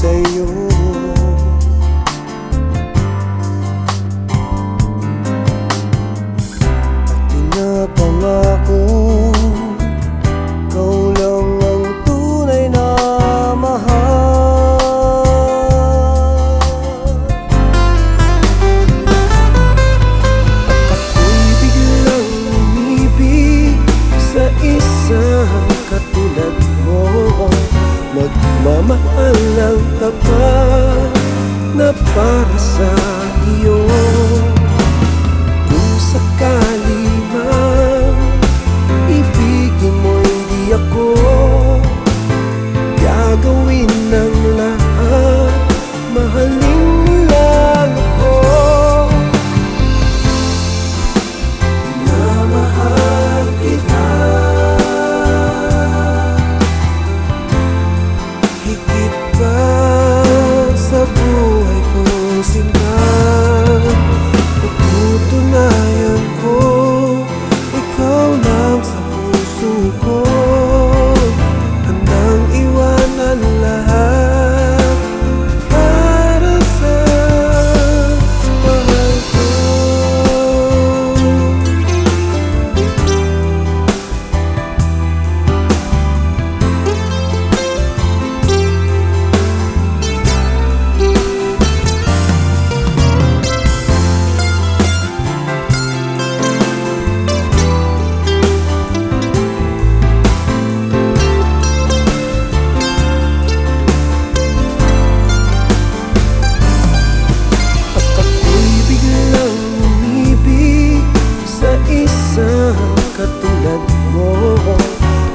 say you ng tapat na para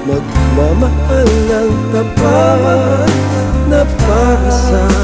Magmamahal ng tapat na para sa'yo